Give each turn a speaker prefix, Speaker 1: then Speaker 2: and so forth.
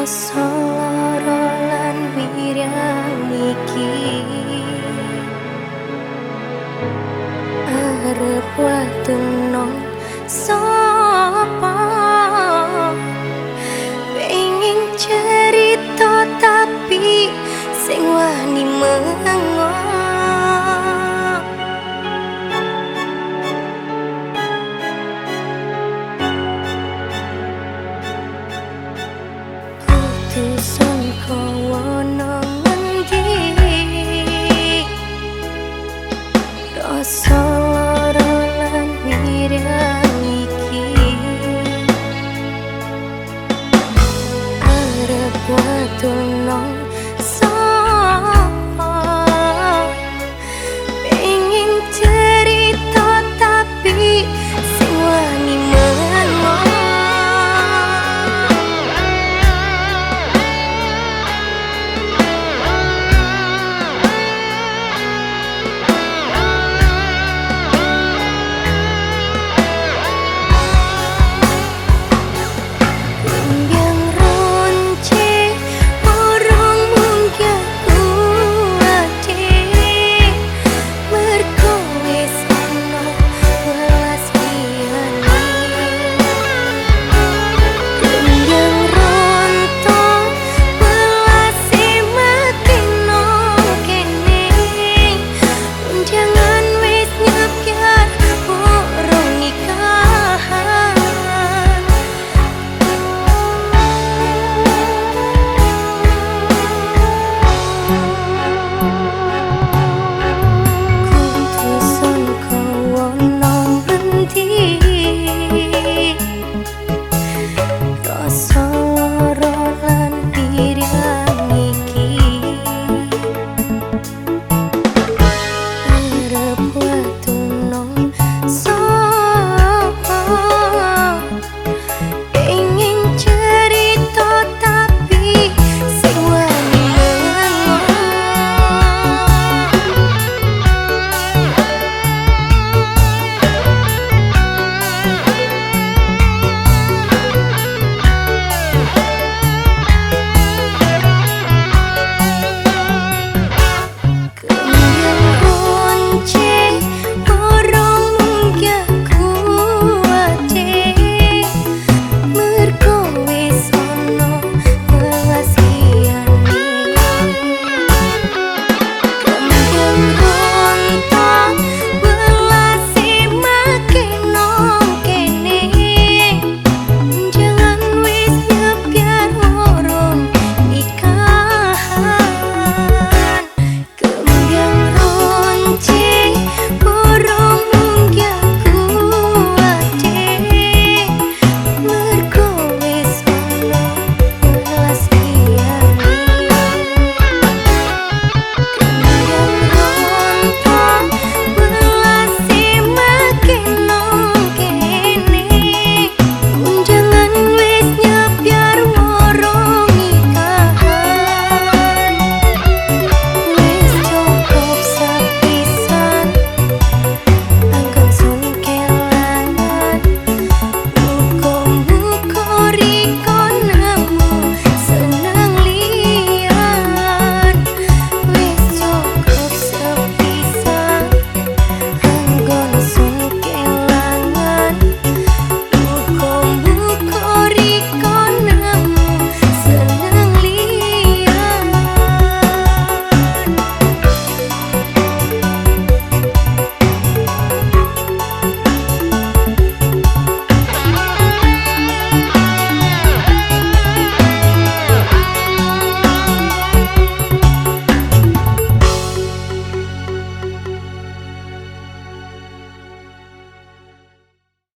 Speaker 1: rasa lara lan wirang iki. Arep nong sapa Don't know.